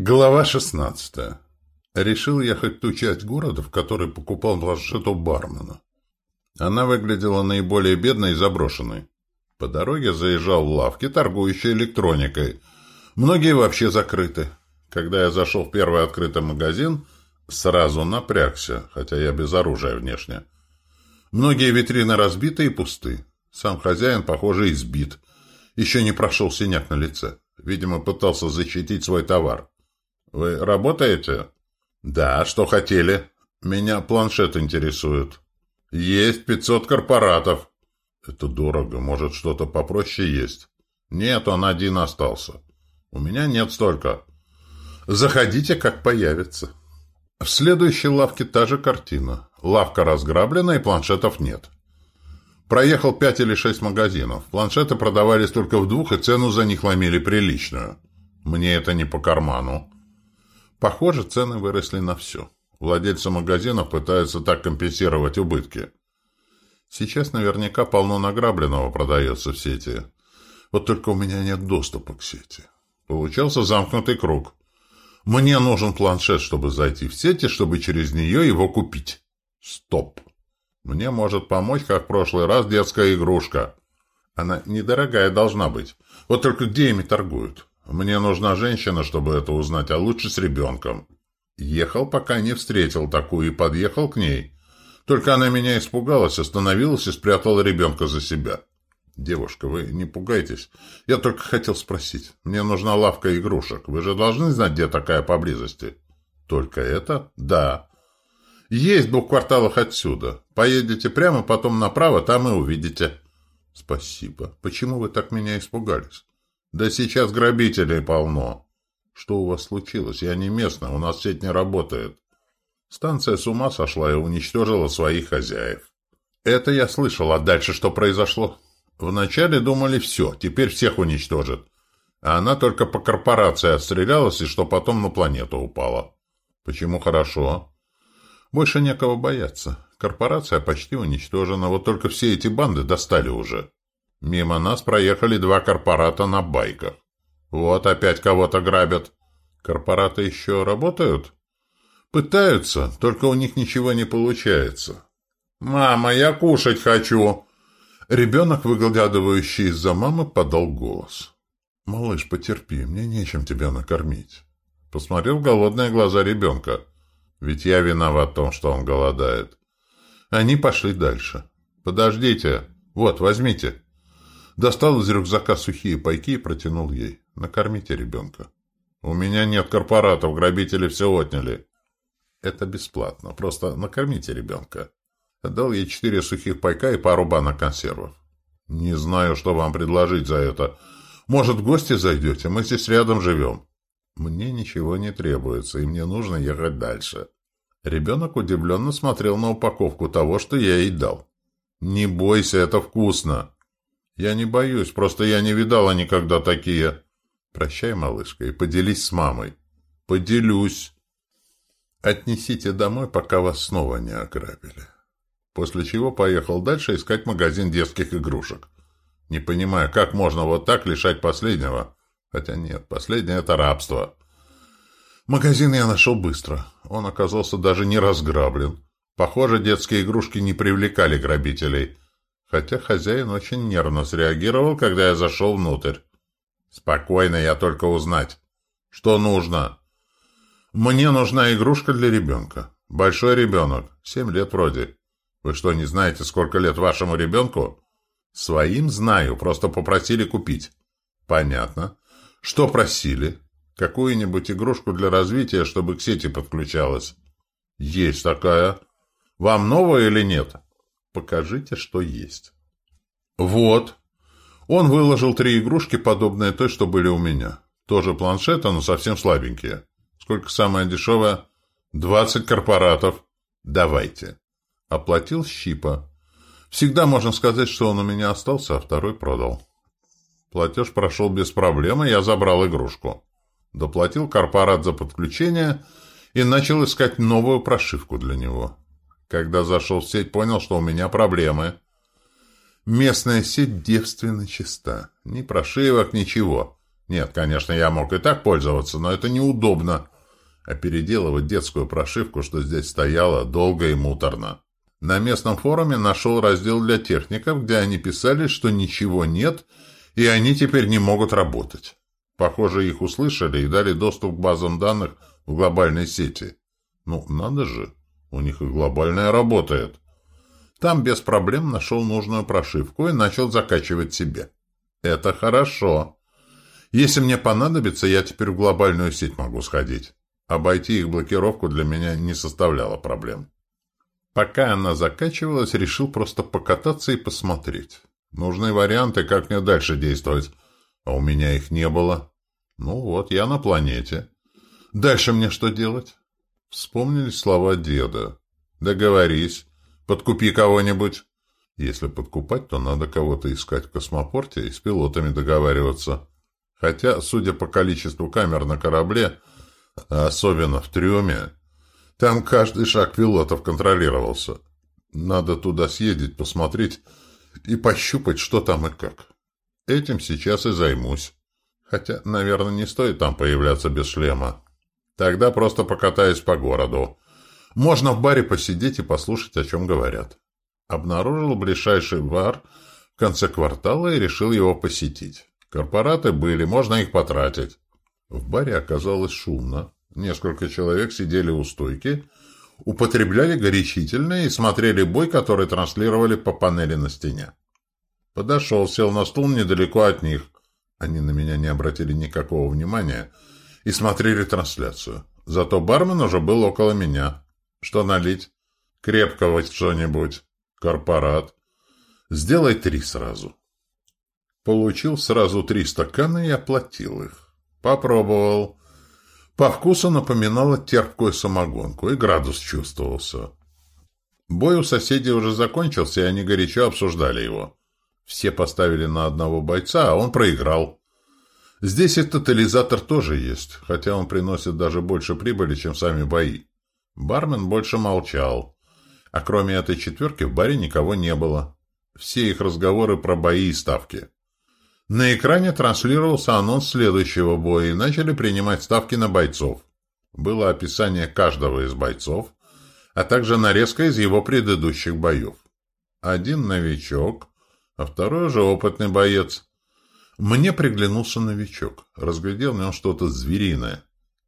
Глава 16. Решил ехать ту часть города, в которой покупал планшет у бармена. Она выглядела наиболее бедной и заброшенной. По дороге заезжал в лавки, торгующие электроникой. Многие вообще закрыты. Когда я зашел в первый открытый магазин, сразу напрягся, хотя я без оружия внешне. Многие витрины разбиты и пусты. Сам хозяин, похоже, избит. Еще не прошел синяк на лице. Видимо, пытался защитить свой товар. «Вы работаете?» «Да, что хотели?» «Меня планшет интересует». «Есть пятьсот корпоратов». «Это дорого. Может, что-то попроще есть?» «Нет, он один остался». «У меня нет столько». «Заходите, как появится». В следующей лавке та же картина. Лавка разграблена, и планшетов нет. Проехал пять или шесть магазинов. Планшеты продавались только в двух, и цену за них ломили приличную. Мне это не по карману. Похоже, цены выросли на все. Владельцы магазинов пытаются так компенсировать убытки. Сейчас наверняка полно награбленного продается в сети. Вот только у меня нет доступа к сети. Получался замкнутый круг. Мне нужен планшет, чтобы зайти в сети, чтобы через нее его купить. Стоп. Мне может помочь, как в прошлый раз, детская игрушка. Она недорогая должна быть. Вот только где ими торгуют? Мне нужна женщина, чтобы это узнать, а лучше с ребенком. Ехал, пока не встретил такую, и подъехал к ней. Только она меня испугалась, остановилась и спрятала ребенка за себя. «Девушка, вы не пугайтесь. Я только хотел спросить. Мне нужна лавка игрушек. Вы же должны знать, где такая поблизости?» «Только это?» «Да». «Есть в двух кварталах отсюда. Поедете прямо, потом направо, там и увидите». «Спасибо. Почему вы так меня испугались?» Да сейчас грабителей полно. Что у вас случилось? Я не местная, у нас сеть не работает. Станция с ума сошла и уничтожила своих хозяев. Это я слышал, а дальше что произошло? Вначале думали все, теперь всех уничтожит. А она только по корпорации отстрелялась, и что потом на планету упала. Почему хорошо? Больше некого бояться. Корпорация почти уничтожена, вот только все эти банды достали уже. Мимо нас проехали два корпората на байках. Вот опять кого-то грабят. Корпораты еще работают? Пытаются, только у них ничего не получается. «Мама, я кушать хочу!» Ребенок, выглядывающий из-за мамы, подал голос. «Малыш, потерпи, мне нечем тебя накормить». Посмотрел в голодные глаза ребенка. Ведь я виноват в том, что он голодает. Они пошли дальше. «Подождите. Вот, возьмите». Достал из рюкзака сухие пайки и протянул ей. «Накормите ребенка». «У меня нет корпоратов, грабители все отняли». «Это бесплатно. Просто накормите ребенка». Отдал ей четыре сухих пайка и пару банок консервов. «Не знаю, что вам предложить за это. Может, в гости зайдете? Мы здесь рядом живем». «Мне ничего не требуется, и мне нужно ехать дальше». Ребенок удивленно смотрел на упаковку того, что я ей дал. «Не бойся, это вкусно». «Я не боюсь, просто я не видала никогда такие». «Прощай, малышка, и поделись с мамой». «Поделюсь». «Отнесите домой, пока вас снова не ограбили». После чего поехал дальше искать магазин детских игрушек. Не понимая, как можно вот так лишать последнего. Хотя нет, последнее — это рабство. Магазин я нашел быстро. Он оказался даже не разграблен. Похоже, детские игрушки не привлекали грабителей — хотя хозяин очень нервно среагировал, когда я зашел внутрь. «Спокойно, я только узнать. Что нужно?» «Мне нужна игрушка для ребенка. Большой ребенок. Семь лет вроде. Вы что, не знаете, сколько лет вашему ребенку?» «Своим знаю, просто попросили купить». «Понятно. Что просили?» «Какую-нибудь игрушку для развития, чтобы к сети подключалась». «Есть такая. Вам новая или нет?» Покажите, что есть. Вот. Он выложил три игрушки, подобные той, что были у меня. Тоже планшеты, но совсем слабенькие. Сколько самая дешевая? Двадцать корпоратов. Давайте. Оплатил щипа. Всегда можно сказать, что он у меня остался, а второй продал. Платеж прошел без проблем, и я забрал игрушку. Доплатил корпорат за подключение и начал искать новую прошивку для него. Когда зашел в сеть, понял, что у меня проблемы. Местная сеть девственно чиста. Ни прошивок, ничего. Нет, конечно, я мог и так пользоваться, но это неудобно. А переделывать детскую прошивку, что здесь стояла, долго и муторно. На местном форуме нашел раздел для техников, где они писали, что ничего нет, и они теперь не могут работать. Похоже, их услышали и дали доступ к базам данных в глобальной сети. Ну, надо же, у них и глобальная работает. Там без проблем нашел нужную прошивку и начал закачивать себе. Это хорошо. Если мне понадобится, я теперь в глобальную сеть могу сходить. Обойти их блокировку для меня не составляло проблем. Пока она закачивалась, решил просто покататься и посмотреть. Нужны варианты, как мне дальше действовать. А у меня их не было. Ну вот, я на планете. Дальше мне что делать? Вспомнились слова деда. Договорись. Подкупи кого-нибудь. Если подкупать, то надо кого-то искать в космопорте и с пилотами договариваться. Хотя, судя по количеству камер на корабле, особенно в трюме, там каждый шаг пилотов контролировался. Надо туда съездить, посмотреть и пощупать, что там и как. Этим сейчас и займусь. Хотя, наверное, не стоит там появляться без шлема. Тогда просто покатаюсь по городу. Можно в баре посидеть и послушать, о чем говорят. Обнаружил ближайший бар в конце квартала и решил его посетить. Корпораты были, можно их потратить. В баре оказалось шумно. Несколько человек сидели у стойки, употребляли горячительное и смотрели бой, который транслировали по панели на стене. Подошел, сел на стул недалеко от них. Они на меня не обратили никакого внимания и смотрели трансляцию. Зато бармен уже был около меня. Что налить? Крепкого что-нибудь. Корпорат. Сделай три сразу. Получил сразу три стакана и оплатил их. Попробовал. По вкусу напоминало терпкую самогонку, и градус чувствовался. Бой у соседей уже закончился, и они горячо обсуждали его. Все поставили на одного бойца, а он проиграл. Здесь и тотализатор тоже есть, хотя он приносит даже больше прибыли, чем сами бои. Бармен больше молчал. А кроме этой четверки в баре никого не было. Все их разговоры про бои и ставки. На экране транслировался анонс следующего боя и начали принимать ставки на бойцов. Было описание каждого из бойцов, а также нарезка из его предыдущих боев. Один новичок, а второй уже опытный боец. Мне приглянулся новичок. Разглядел в нем что-то звериное.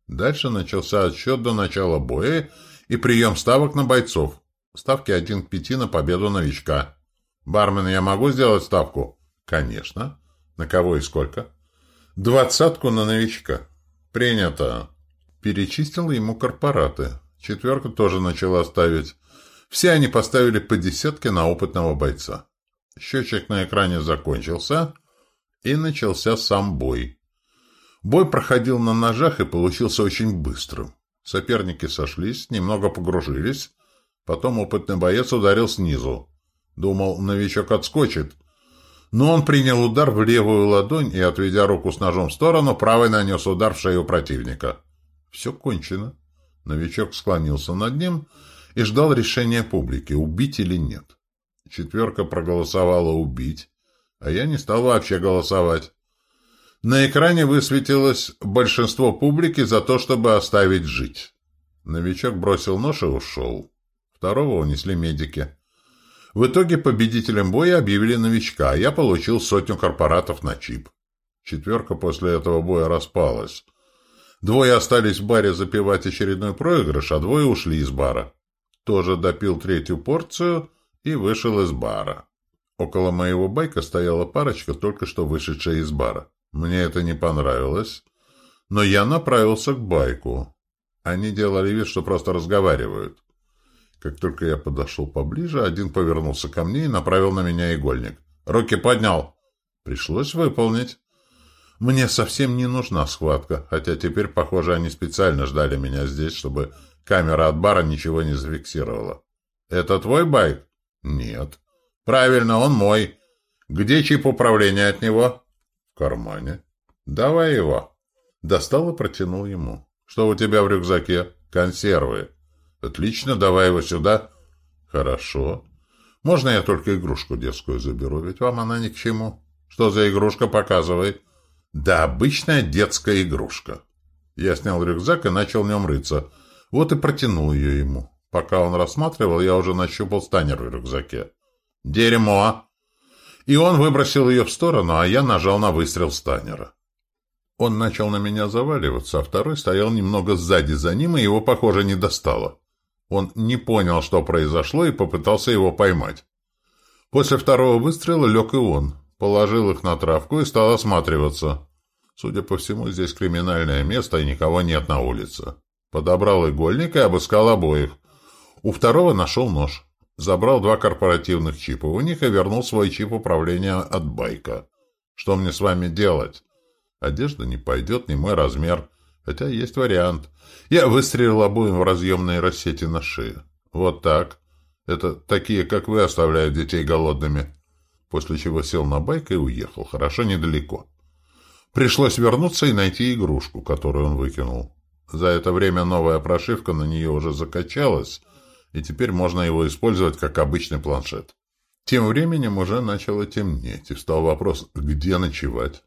Дальше начался отсчет до начала боя и прием ставок на бойцов. Ставки один к пяти на победу новичка. «Бармен, я могу сделать ставку?» «Конечно». На кого и сколько? Двадцатку на новичка. Принято. Перечистил ему корпораты. Четверку тоже начала ставить. Все они поставили по десятке на опытного бойца. Счетчик на экране закончился, и начался сам бой. Бой проходил на ножах и получился очень быстрым. Соперники сошлись, немного погружились. Потом опытный боец ударил снизу. Думал, новичок отскочит, но он принял удар в левую ладонь и, отведя руку с ножом в сторону, правой нанес удар в шею противника. Все кончено. Новичок склонился над ним и ждал решения публики, убить или нет. Четверка проголосовала «убить», а я не стал вообще голосовать. На экране высветилось большинство публики за то, чтобы оставить жить. Новичок бросил нож и ушел. Второго унесли медики. В итоге победителем боя объявили новичка, а я получил сотню корпоратов на чип. Четверка после этого боя распалась. Двое остались в баре запивать очередной проигрыш, а двое ушли из бара. Тоже допил третью порцию и вышел из бара. Около моего байка стояла парочка, только что вышедшая из бара. Мне это не понравилось, но я направился к байку. Они делали вид, что просто разговаривают. Как только я подошел поближе, один повернулся ко мне и направил на меня игольник. «Руки поднял!» Пришлось выполнить. Мне совсем не нужна схватка, хотя теперь, похоже, они специально ждали меня здесь, чтобы камера от бара ничего не зафиксировала. «Это твой байк?» «Нет». «Правильно, он мой. Где чип управления от него?» «В кармане». «Давай его». Достал и протянул ему. «Что у тебя в рюкзаке?» «Консервы». Отлично, давай его сюда. Хорошо. Можно я только игрушку детскую заберу, ведь вам она ни к чему. Что за игрушка, показывай. Да обычная детская игрушка. Я снял рюкзак и начал в нем рыться. Вот и протянул ее ему. Пока он рассматривал, я уже нащупал станер в рюкзаке. «Дерьмо!» И он выбросил ее в сторону, а я нажал на выстрел станера. Он начал на меня заваливаться, а второй стоял немного сзади за ним, и его, похоже, не достало. Он не понял, что произошло, и попытался его поймать. После второго выстрела лег и он, положил их на травку и стал осматриваться. Судя по всему, здесь криминальное место, и никого нет на улице. Подобрал игольник и обыскал обоих. У второго нашел нож. Забрал два корпоративных чипа у них и вернул свой чип управления от байка. Что мне с вами делать? Одежда не пойдет, не мой размер. Хотя есть вариант. Я выстрелил обоим в разъемные рассети на шее. Вот так. Это такие, как вы, оставляют детей голодными. После чего сел на байк и уехал. Хорошо недалеко. Пришлось вернуться и найти игрушку, которую он выкинул. За это время новая прошивка на нее уже закачалась, и теперь можно его использовать как обычный планшет. Тем временем уже начало темнеть, и встал вопрос, где ночевать.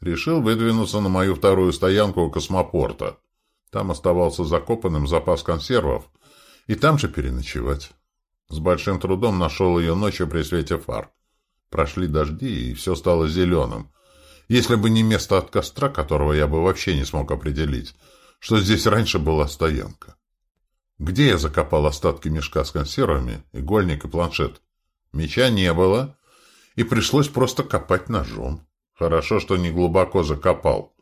Решил выдвинуться на мою вторую стоянку у космопорта. Там оставался закопанным запас консервов, и там же переночевать. С большим трудом нашел ее ночью при свете фар. Прошли дожди, и все стало зеленым. Если бы не место от костра, которого я бы вообще не смог определить, что здесь раньше была стоянка. Где я закопал остатки мешка с консервами, игольник и планшет? Меча не было, и пришлось просто копать ножом. Хорошо, что не глубоко закопал.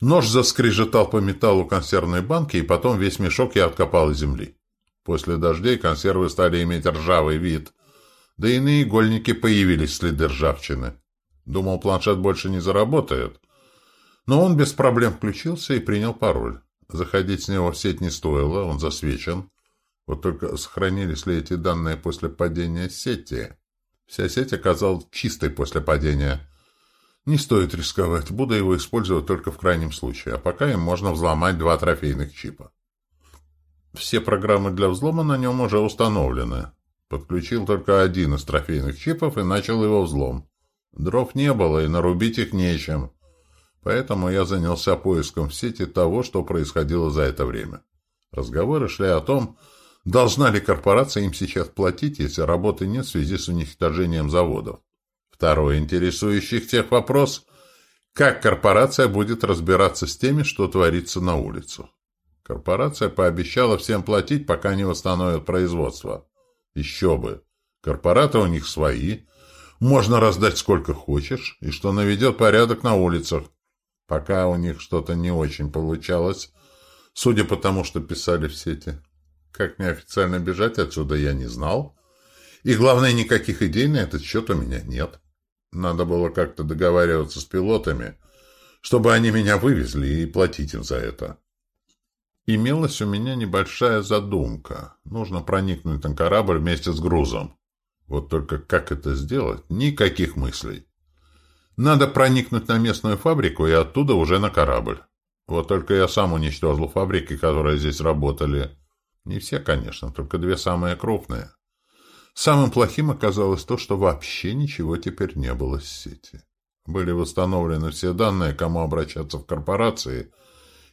Нож заскрежетал по металлу консервной банки, и потом весь мешок я откопал из земли. После дождей консервы стали иметь ржавый вид, да и на игольнике появились следы ржавчины. Думал, планшет больше не заработает. Но он без проблем включился и принял пароль. Заходить с него в сеть не стоило, он засвечен. Вот только сохранились ли эти данные после падения сети? Вся сеть оказалась чистой после падения. Не стоит рисковать, буду его использовать только в крайнем случае, а пока им можно взломать два трофейных чипа. Все программы для взлома на нем уже установлены. Подключил только один из трофейных чипов и начал его взлом. Дров не было, и нарубить их нечем. Поэтому я занялся поиском в сети того, что происходило за это время. Разговоры шли о том, должна ли корпорация им сейчас платить, если работы нет в связи с уничтожением заводов. Второй интересующий тех вопрос – как корпорация будет разбираться с теми, что творится на улицу? Корпорация пообещала всем платить, пока не восстановят производство. Еще бы. Корпораты у них свои. Можно раздать сколько хочешь, и что наведет порядок на улицах. Пока у них что-то не очень получалось, судя по тому, что писали в сети. Как неофициально бежать отсюда, я не знал. И главное, никаких идей на этот счет у меня нет. Надо было как-то договариваться с пилотами, чтобы они меня вывезли и платить им за это. Имелась у меня небольшая задумка. Нужно проникнуть на корабль вместе с грузом. Вот только как это сделать? Никаких мыслей. Надо проникнуть на местную фабрику и оттуда уже на корабль. Вот только я сам уничтожил фабрики, которые здесь работали. Не все, конечно, только две самые крупные. Самым плохим оказалось то, что вообще ничего теперь не было с сети. Были восстановлены все данные, кому обращаться в корпорации,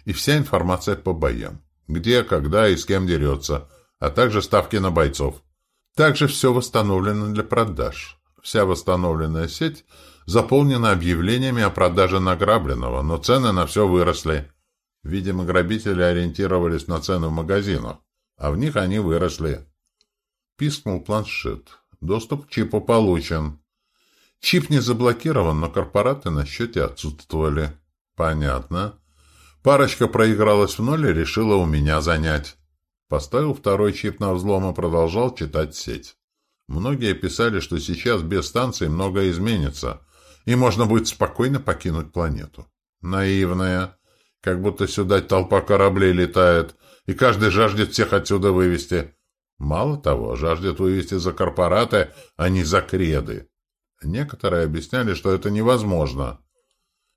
и вся информация по боям. Где, когда и с кем дерется, а также ставки на бойцов. Также все восстановлено для продаж. Вся восстановленная сеть заполнена объявлениями о продаже награбленного, но цены на все выросли. Видимо, грабители ориентировались на цены в магазинах, а в них они выросли. Пискнул планшет. Доступ к чипу получен. Чип не заблокирован, но корпораты на счете отсутствовали. Понятно. Парочка проигралась в ноль и решила у меня занять. Поставил второй чип на взлом и продолжал читать сеть. Многие писали, что сейчас без станции многое изменится, и можно будет спокойно покинуть планету. Наивная. Как будто сюда толпа кораблей летает, и каждый жаждет всех отсюда вывести. Мало того, жаждет вывести за корпораты, а не за креды. Некоторые объясняли, что это невозможно.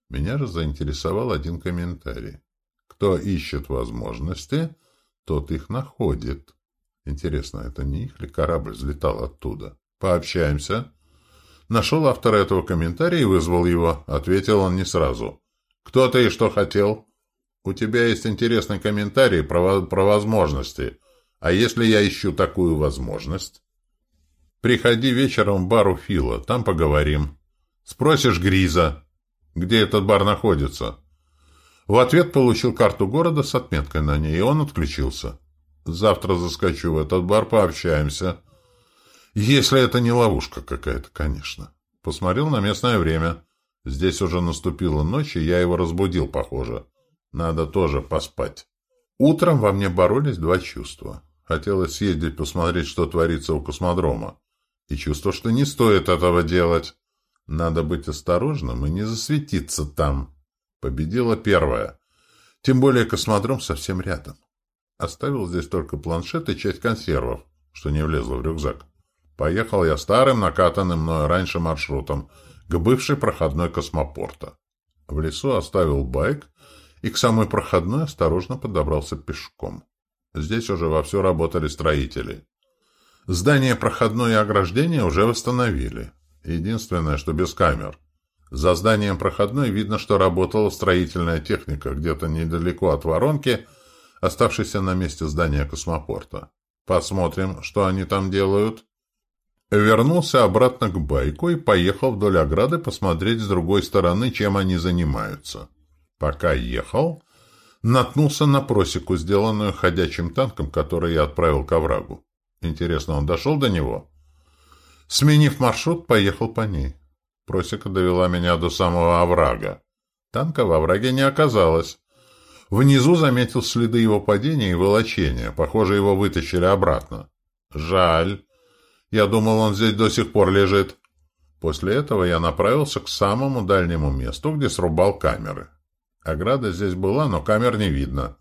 Меня же заинтересовал один комментарий. Кто ищет возможности, тот их находит. Интересно, это не их ли корабль взлетал оттуда? Пообщаемся. Нашел автора этого комментария и вызвал его. Ответил он не сразу. «Кто ты и что хотел?» «У тебя есть интересный комментарий про, про возможности. А если я ищу такую возможность?» «Приходи вечером в бар у Фила, там поговорим. Спросишь Гриза, где этот бар находится». В ответ получил карту города с отметкой на ней, и он отключился. «Завтра заскочу в этот бар, пообщаемся». Если это не ловушка какая-то, конечно. Посмотрел на местное время. Здесь уже наступила ночь, и я его разбудил, похоже. Надо тоже поспать. Утром во мне боролись два чувства. Хотелось съездить посмотреть, что творится у космодрома. И чувство, что не стоит этого делать. Надо быть осторожным и не засветиться там. Победила первая. Тем более космодром совсем рядом. Оставил здесь только планшет и часть консервов, что не влезло в рюкзак. Поехал я старым, накатанным мною раньше маршрутом, к бывшей проходной космопорта. В лесу оставил байк и к самой проходной осторожно подобрался пешком. Здесь уже вовсю работали строители. Здание проходной и ограждения уже восстановили. Единственное, что без камер. За зданием проходной видно, что работала строительная техника где-то недалеко от воронки, оставшейся на месте здания космопорта. Посмотрим, что они там делают. Вернулся обратно к байку и поехал вдоль ограды посмотреть с другой стороны, чем они занимаются. Пока ехал, наткнулся на просеку, сделанную ходячим танком, который я отправил к оврагу. Интересно, он дошел до него? Сменив маршрут, поехал по ней. Просека довела меня до самого оврага. Танка в овраге не оказалось. Внизу заметил следы его падения и волочения. Похоже, его вытащили обратно. Жаль. Я думал, он здесь до сих пор лежит. После этого я направился к самому дальнему месту, где срубал камеры. Ограда здесь была, но камер не видно.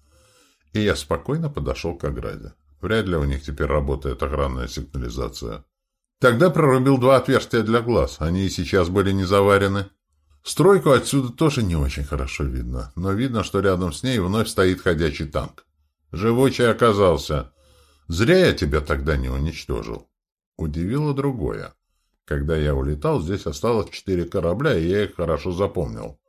И я спокойно подошел к ограде. Вряд ли у них теперь работает охранная сигнализация. Тогда прорубил два отверстия для глаз. Они и сейчас были не заварены. Стройку отсюда тоже не очень хорошо видно, но видно, что рядом с ней вновь стоит ходячий танк. Живучий оказался. Зря я тебя тогда не уничтожил. Удивило другое. Когда я улетал, здесь осталось четыре корабля, и я их хорошо запомнил.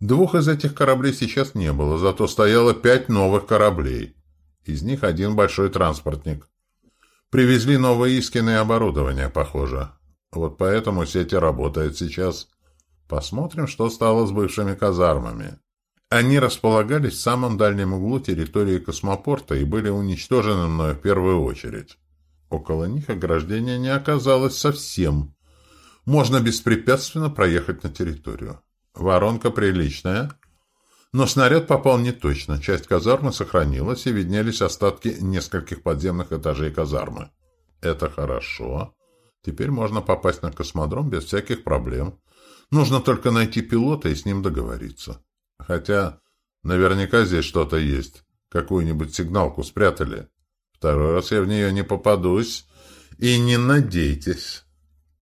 Двух из этих кораблей сейчас не было, зато стояло пять новых кораблей. Из них один большой транспортник. Привезли новое Искины оборудование, похоже. Вот поэтому сеть и работает сейчас. Посмотрим, что стало с бывшими казармами. Они располагались в самом дальнем углу территории космопорта и были уничтожены мною в первую очередь. Около них ограждения не оказалось совсем. Можно беспрепятственно проехать на территорию. Воронка приличная, но снаряд попал не точно. Часть казармы сохранилась, и виднелись остатки нескольких подземных этажей казармы. Это хорошо. Теперь можно попасть на космодром без всяких проблем. Нужно только найти пилота и с ним договориться. Хотя наверняка здесь что-то есть. Какую-нибудь сигналку спрятали. Второй раз я в нее не попадусь. И не надейтесь.